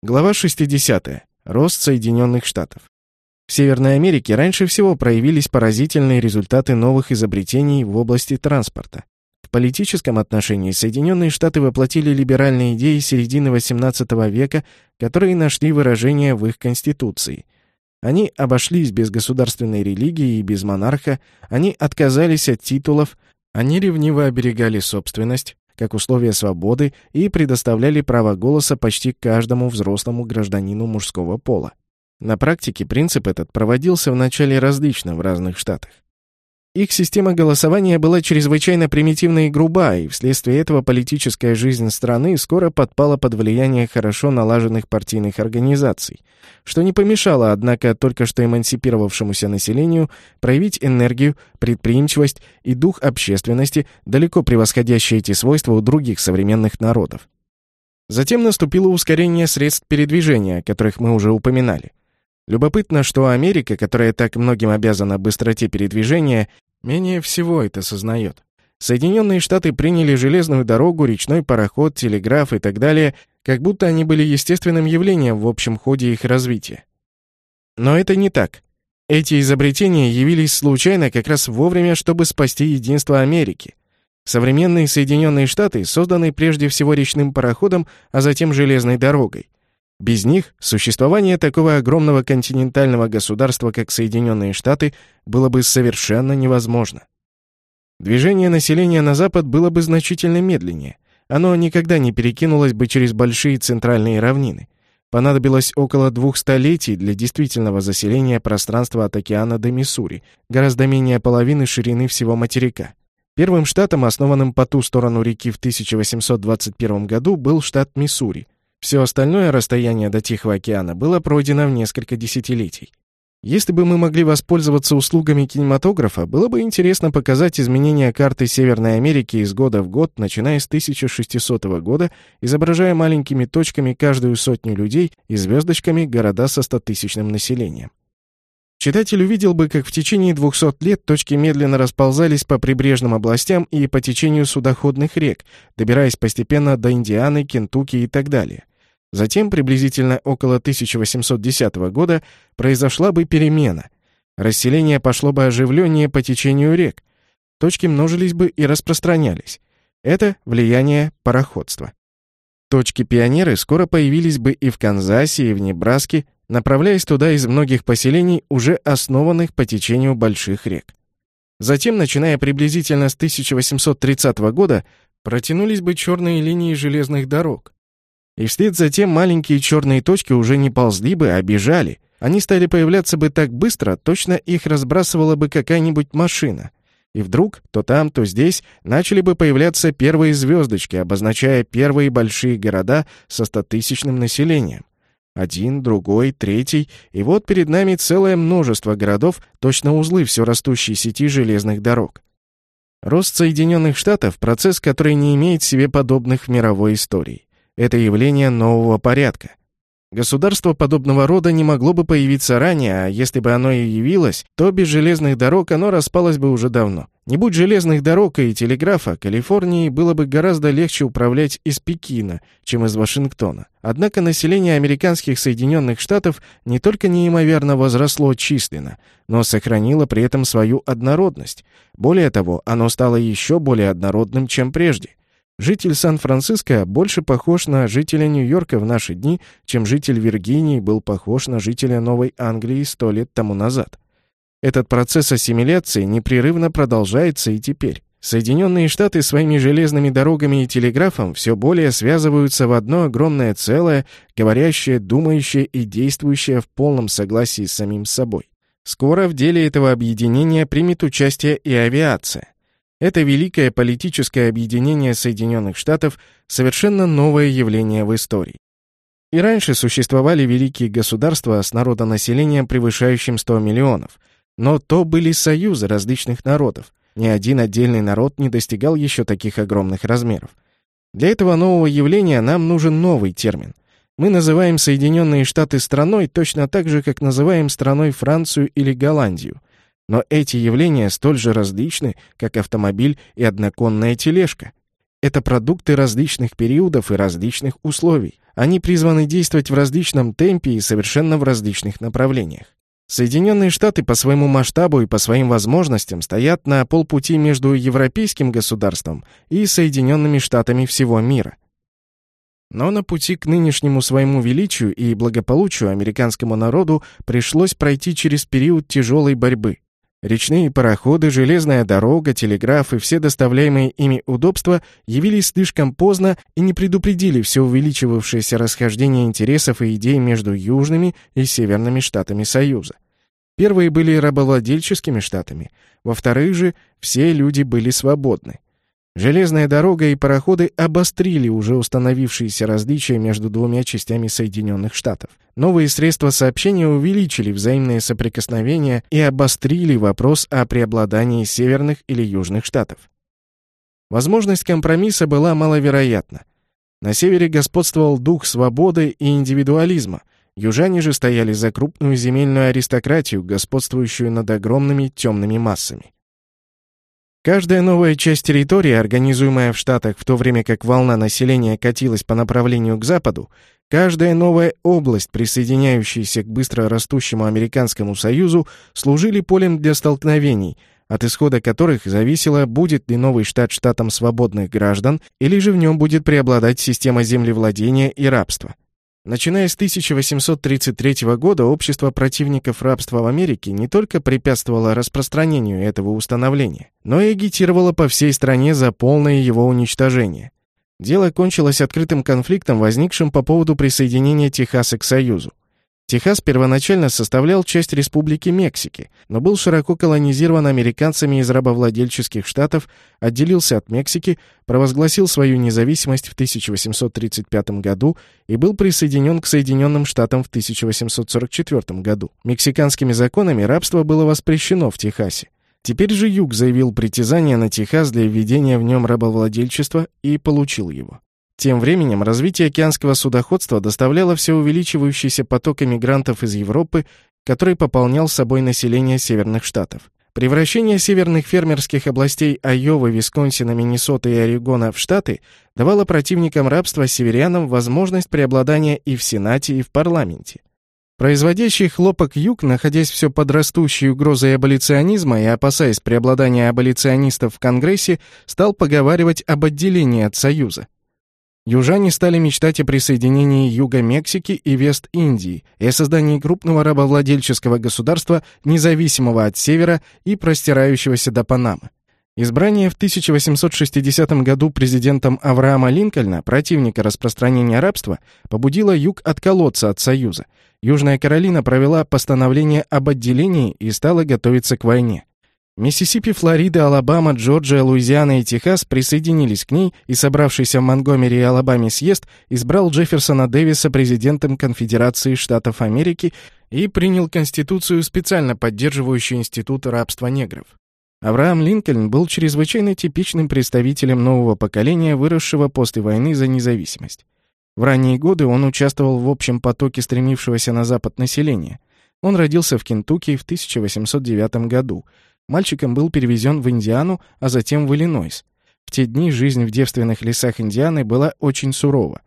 Глава 60. Рост Соединенных Штатов. В Северной Америке раньше всего проявились поразительные результаты новых изобретений в области транспорта. В политическом отношении Соединенные Штаты воплотили либеральные идеи середины XVIII века, которые нашли выражение в их Конституции. Они обошлись без государственной религии и без монарха, они отказались от титулов, они ревниво оберегали собственность, как условие свободы и предоставляли право голоса почти каждому взрослому гражданину мужского пола. На практике принцип этот проводился вначале различно в разных штатах. Их система голосования была чрезвычайно примитивна и груба, и вследствие этого политическая жизнь страны скоро подпала под влияние хорошо налаженных партийных организаций, что не помешало, однако, только что эмансипировавшемуся населению проявить энергию, предприимчивость и дух общественности, далеко превосходящие эти свойства у других современных народов. Затем наступило ускорение средств передвижения, о которых мы уже упоминали. Любопытно, что Америка, которая так многим обязана быстроте передвижения, менее всего это сознает. Соединенные Штаты приняли железную дорогу, речной пароход, телеграф и так далее, как будто они были естественным явлением в общем ходе их развития. Но это не так. Эти изобретения явились случайно как раз вовремя, чтобы спасти единство Америки. Современные Соединенные Штаты созданы прежде всего речным пароходом, а затем железной дорогой. Без них существование такого огромного континентального государства, как Соединенные Штаты, было бы совершенно невозможно. Движение населения на запад было бы значительно медленнее. Оно никогда не перекинулось бы через большие центральные равнины. Понадобилось около двух столетий для действительного заселения пространства от океана до Миссури, гораздо менее половины ширины всего материка. Первым штатом, основанным по ту сторону реки в 1821 году, был штат Миссури – все остальное расстояние до Тихого океана было пройдено в несколько десятилетий. Если бы мы могли воспользоваться услугами кинематографа, было бы интересно показать изменения карты Северной Америки из года в год, начиная с 1600 года, изображая маленькими точками каждую сотню людей и звездочками города со стотысячным населением. Читатель увидел бы, как в течение 200 лет точки медленно расползались по прибрежным областям и по течению судоходных рек, добираясь постепенно до Индианы, Кентукки и так далее. Затем, приблизительно около 1810 года, произошла бы перемена. Расселение пошло бы оживленнее по течению рек. Точки множились бы и распространялись. Это влияние пароходства. Точки-пионеры скоро появились бы и в Канзасе, и в Небраске, направляясь туда из многих поселений, уже основанных по течению больших рек. Затем, начиная приблизительно с 1830 года, протянулись бы черные линии железных дорог, и вслед за тем маленькие черные точки уже не ползли бы, а бежали. Они стали появляться бы так быстро, точно их разбрасывала бы какая-нибудь машина. И вдруг, то там, то здесь, начали бы появляться первые звездочки, обозначая первые большие города со стотысячным населением. Один, другой, третий, и вот перед нами целое множество городов, точно узлы все растущей сети железных дорог. Рост Соединенных Штатов – процесс, который не имеет себе подобных в мировой истории. Это явление нового порядка. Государство подобного рода не могло бы появиться ранее, а если бы оно и явилось, то без железных дорог оно распалось бы уже давно. Не будь железных дорог и телеграфа, Калифорнии было бы гораздо легче управлять из Пекина, чем из Вашингтона. Однако население американских Соединенных Штатов не только неимоверно возросло численно, но сохранило при этом свою однородность. Более того, оно стало еще более однородным, чем прежде. Житель Сан-Франциско больше похож на жителя Нью-Йорка в наши дни, чем житель Виргинии был похож на жителя Новой Англии сто лет тому назад. Этот процесс ассимиляции непрерывно продолжается и теперь. Соединенные Штаты своими железными дорогами и телеграфом все более связываются в одно огромное целое, говорящее, думающее и действующее в полном согласии с самим собой. Скоро в деле этого объединения примет участие и авиация. Это великое политическое объединение Соединенных Штатов – совершенно новое явление в истории. И раньше существовали великие государства с народонаселением, превышающим 100 миллионов. Но то были союзы различных народов. Ни один отдельный народ не достигал еще таких огромных размеров. Для этого нового явления нам нужен новый термин. Мы называем Соединенные Штаты страной точно так же, как называем страной Францию или Голландию – но эти явления столь же различны, как автомобиль и одноконная тележка. это продукты различных периодов и различных условий. Они призваны действовать в различном темпе и совершенно в различных направлениях. Соединенные Штаты по своему масштабу и по своим возможностям стоят на полпути между европейским государством и Соединенными Штатами всего мира. Но на пути к нынешнему своему величию и благополучию американскому народу пришлось пройти через период тяжелой борьбы. Речные пароходы, железная дорога, телеграф и все доставляемые ими удобства явились слишком поздно и не предупредили все увеличивавшееся расхождение интересов и идей между южными и северными штатами Союза. Первые были рабовладельческими штатами, во-вторых же, все люди были свободны. Железная дорога и пароходы обострили уже установившиеся различия между двумя частями Соединенных Штатов. Новые средства сообщения увеличили взаимные соприкосновения и обострили вопрос о преобладании северных или южных штатов. Возможность компромисса была маловероятна. На севере господствовал дух свободы и индивидуализма, южане же стояли за крупную земельную аристократию, господствующую над огромными темными массами. Каждая новая часть территории, организуемая в Штатах в то время как волна населения катилась по направлению к западу, каждая новая область, присоединяющаяся к быстро растущему Американскому Союзу, служили полем для столкновений, от исхода которых зависело, будет ли новый штат штатом свободных граждан или же в нем будет преобладать система землевладения и рабства. Начиная с 1833 года общество противников рабства в Америке не только препятствовало распространению этого установления, но и агитировало по всей стране за полное его уничтожение. Дело кончилось открытым конфликтом, возникшим по поводу присоединения Техаса к Союзу. Техас первоначально составлял часть Республики Мексики, но был широко колонизирован американцами из рабовладельческих штатов, отделился от Мексики, провозгласил свою независимость в 1835 году и был присоединен к Соединенным Штатам в 1844 году. Мексиканскими законами рабство было воспрещено в Техасе. Теперь же Юг заявил притязание на Техас для введения в нем рабовладельчества и получил его. Тем временем развитие океанского судоходства доставляло все увеличивающийся поток эмигрантов из Европы, который пополнял собой население Северных Штатов. Превращение северных фермерских областей Айовы, Висконсина, Миннесоты и Орегона в Штаты давало противникам рабства северянам возможность преобладания и в Сенате, и в парламенте. Производящий хлопок юг, находясь все под растущей угрозой аболиционизма и опасаясь преобладания аболиционистов в Конгрессе, стал поговаривать об отделении от Союза. Южане стали мечтать о присоединении Юга Мексики и Вест-Индии и о создании крупного рабовладельческого государства, независимого от севера и простирающегося до Панамы. Избрание в 1860 году президентом Авраама Линкольна, противника распространения рабства, побудило Юг отколоться от Союза. Южная Каролина провела постановление об отделении и стала готовиться к войне. Миссисипи, Флорида, Алабама, Джорджия, Луизиана и Техас присоединились к ней, и собравшийся в Монгомери и Алабаме съезд избрал Джефферсона Дэвиса президентом Конфедерации Штатов Америки и принял Конституцию, специально поддерживающую институт рабства негров. Авраам Линкольн был чрезвычайно типичным представителем нового поколения, выросшего после войны за независимость. В ранние годы он участвовал в общем потоке стремившегося на запад населения. Он родился в Кентукки в 1809 году – Мальчиком был перевезен в Индиану, а затем в Иллинойс. В те дни жизнь в девственных лесах Индианы была очень сурова.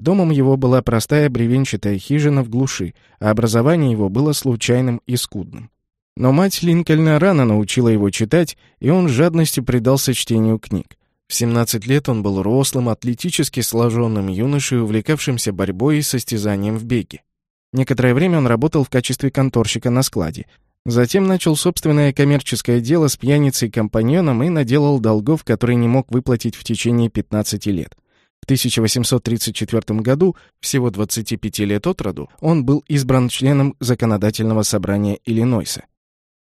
Домом его была простая бревенчатая хижина в глуши, а образование его было случайным и скудным. Но мать Линкольна рано научила его читать, и он жадностью предался чтению книг. В 17 лет он был рослым, атлетически сложенным юношей, увлекавшимся борьбой и состязанием в беге. Некоторое время он работал в качестве конторщика на складе, Затем начал собственное коммерческое дело с пьяницей-компаньоном и наделал долгов, которые не мог выплатить в течение 15 лет. В 1834 году, всего 25 лет от роду, он был избран членом Законодательного собрания Иллинойса.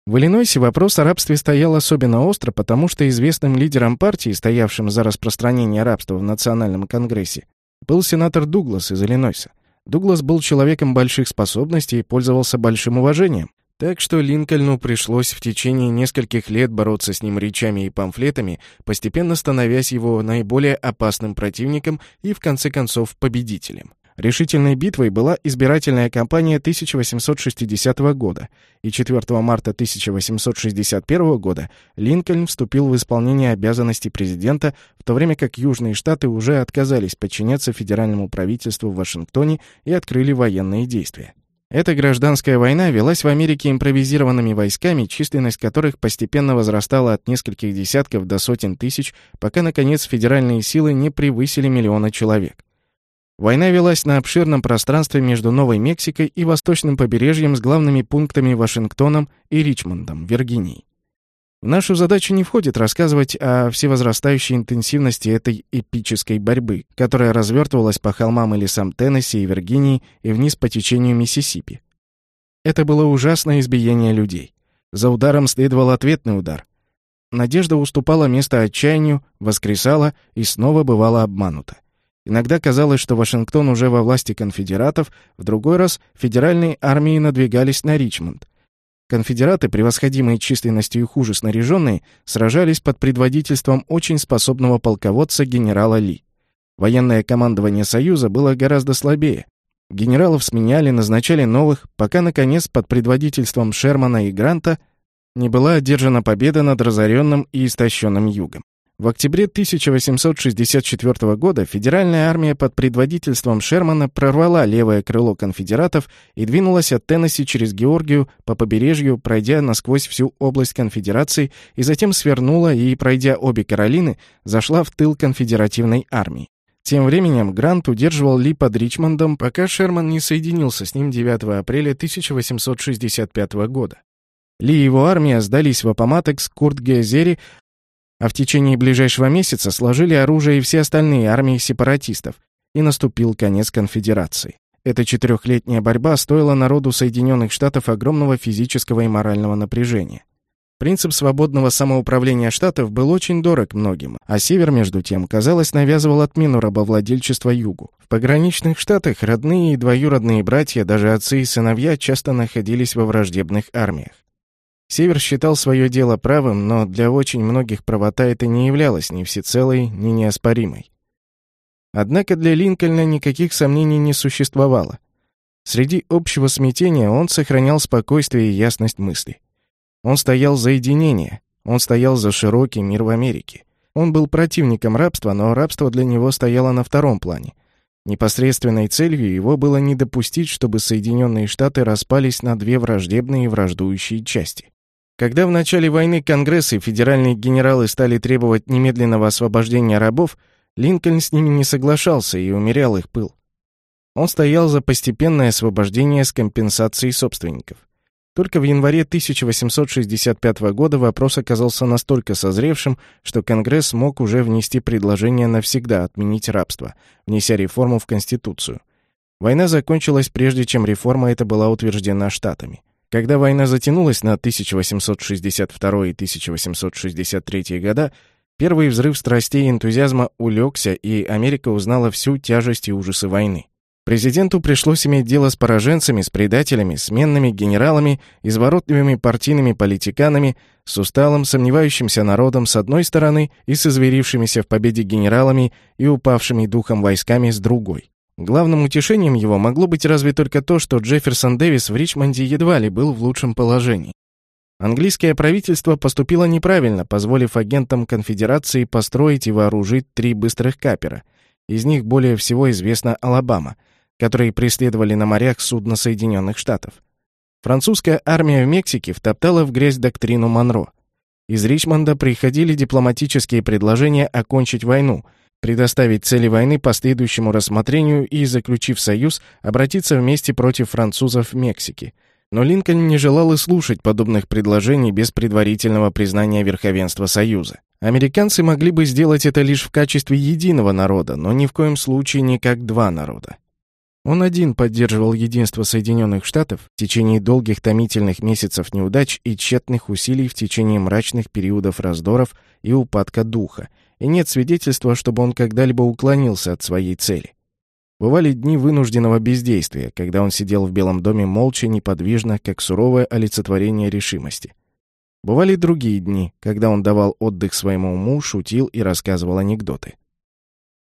В Иллинойсе вопрос о рабстве стоял особенно остро, потому что известным лидером партии, стоявшим за распространение рабства в Национальном конгрессе, был сенатор Дуглас из Иллинойса. Дуглас был человеком больших способностей и пользовался большим уважением. Так что Линкольну пришлось в течение нескольких лет бороться с ним речами и памфлетами, постепенно становясь его наиболее опасным противником и, в конце концов, победителем. Решительной битвой была избирательная кампания 1860 года, и 4 марта 1861 года Линкольн вступил в исполнение обязанностей президента, в то время как Южные Штаты уже отказались подчиняться федеральному правительству в Вашингтоне и открыли военные действия. Эта гражданская война велась в Америке импровизированными войсками, численность которых постепенно возрастала от нескольких десятков до сотен тысяч, пока, наконец, федеральные силы не превысили миллиона человек. Война велась на обширном пространстве между Новой Мексикой и восточным побережьем с главными пунктами Вашингтоном и Ричмондом, Виргинией. В нашу задачу не входит рассказывать о всевозрастающей интенсивности этой эпической борьбы, которая развертывалась по холмам и лесам Теннесси и Виргинии и вниз по течению Миссисипи. Это было ужасное избиение людей. За ударом следовал ответный удар. Надежда уступала место отчаянию, воскресала и снова бывала обманута. Иногда казалось, что Вашингтон уже во власти конфедератов, в другой раз федеральные армии надвигались на Ричмонд. Конфедераты, превосходимые численностью и хуже снаряженные, сражались под предводительством очень способного полководца генерала Ли. Военное командование Союза было гораздо слабее. Генералов сменяли, назначали новых, пока, наконец, под предводительством Шермана и Гранта не была одержана победа над разоренным и истощенным югом. В октябре 1864 года федеральная армия под предводительством Шермана прорвала левое крыло конфедератов и двинулась от Теннесси через Георгию по побережью, пройдя насквозь всю область конфедерации и затем свернула и, пройдя обе Каролины, зашла в тыл конфедеративной армии. Тем временем Грант удерживал Ли под Ричмондом, пока Шерман не соединился с ним 9 апреля 1865 года. Ли и его армия сдались в Апоматекс, Курт-Геозери, а в течение ближайшего месяца сложили оружие и все остальные армии сепаратистов, и наступил конец конфедерации. Эта четырехлетняя борьба стоила народу Соединенных Штатов огромного физического и морального напряжения. Принцип свободного самоуправления штатов был очень дорог многим, а Север, между тем, казалось, навязывал отмену рабовладельчества Югу. В пограничных штатах родные и двоюродные братья, даже отцы и сыновья, часто находились во враждебных армиях. Север считал свое дело правым, но для очень многих правота это не являлось ни всецелой, ни неоспоримой. Однако для Линкольна никаких сомнений не существовало. Среди общего смятения он сохранял спокойствие и ясность мысли. Он стоял за единение, он стоял за широкий мир в Америке. Он был противником рабства, но рабство для него стояло на втором плане. Непосредственной целью его было не допустить, чтобы Соединенные Штаты распались на две враждебные и враждующие части. Когда в начале войны Конгресс и федеральные генералы стали требовать немедленного освобождения рабов, Линкольн с ними не соглашался и умерял их пыл. Он стоял за постепенное освобождение с компенсацией собственников. Только в январе 1865 года вопрос оказался настолько созревшим, что Конгресс мог уже внести предложение навсегда отменить рабство, внеся реформу в Конституцию. Война закончилась прежде, чем реформа эта была утверждена Штатами. Когда война затянулась на 1862 и 1863 года, первый взрыв страстей и энтузиазма улегся, и Америка узнала всю тяжесть и ужасы войны. Президенту пришлось иметь дело с пораженцами, с предателями, сменными генералами, изворотливыми партийными политиканами, с усталым, сомневающимся народом с одной стороны и с изверившимися в победе генералами и упавшими духом войсками с другой. Главным утешением его могло быть разве только то, что Джефферсон Дэвис в Ричмонде едва ли был в лучшем положении. Английское правительство поступило неправильно, позволив агентам конфедерации построить и вооружить три быстрых капера. Из них более всего известна Алабама, которые преследовали на морях судно Соединенных Штатов. Французская армия в Мексике втоптала в грязь доктрину Монро. Из Ричмонда приходили дипломатические предложения окончить войну – предоставить цели войны последующему рассмотрению и, заключив союз, обратиться вместе против французов в Мексике. Но Линкольн не желал и слушать подобных предложений без предварительного признания верховенства Союза. Американцы могли бы сделать это лишь в качестве единого народа, но ни в коем случае не как два народа. Он один поддерживал единство Соединенных Штатов в течение долгих томительных месяцев неудач и тщетных усилий в течение мрачных периодов раздоров и упадка духа, и нет свидетельства, чтобы он когда-либо уклонился от своей цели. Бывали дни вынужденного бездействия, когда он сидел в Белом доме молча, неподвижно, как суровое олицетворение решимости. Бывали другие дни, когда он давал отдых своему уму, шутил и рассказывал анекдоты.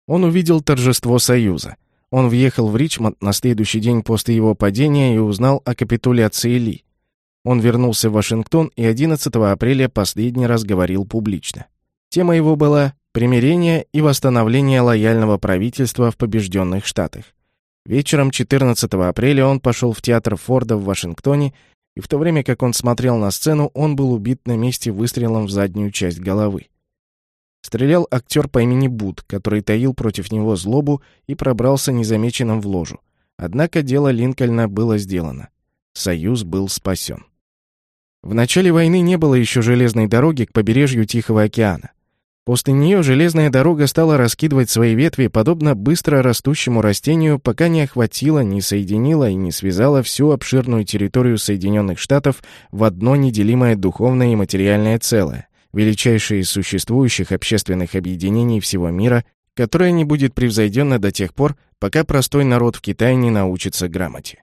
Он увидел торжество Союза. Он въехал в Ричмонд на следующий день после его падения и узнал о капитуляции Ли. Он вернулся в Вашингтон и 11 апреля последний раз говорил публично. Тема его была «Примирение и восстановление лояльного правительства в побежденных штатах». Вечером 14 апреля он пошел в театр Форда в Вашингтоне, и в то время как он смотрел на сцену, он был убит на месте выстрелом в заднюю часть головы. Стрелял актер по имени Буд, который таил против него злобу и пробрался незамеченным в ложу. Однако дело Линкольна было сделано. Союз был спасен. В начале войны не было еще железной дороги к побережью Тихого океана. После нее железная дорога стала раскидывать свои ветви, подобно быстро растущему растению, пока не охватила, не соединила и не связала всю обширную территорию Соединенных Штатов в одно неделимое духовное и материальное целое, величайшее из существующих общественных объединений всего мира, которое не будет превзойдено до тех пор, пока простой народ в Китае не научится грамоте.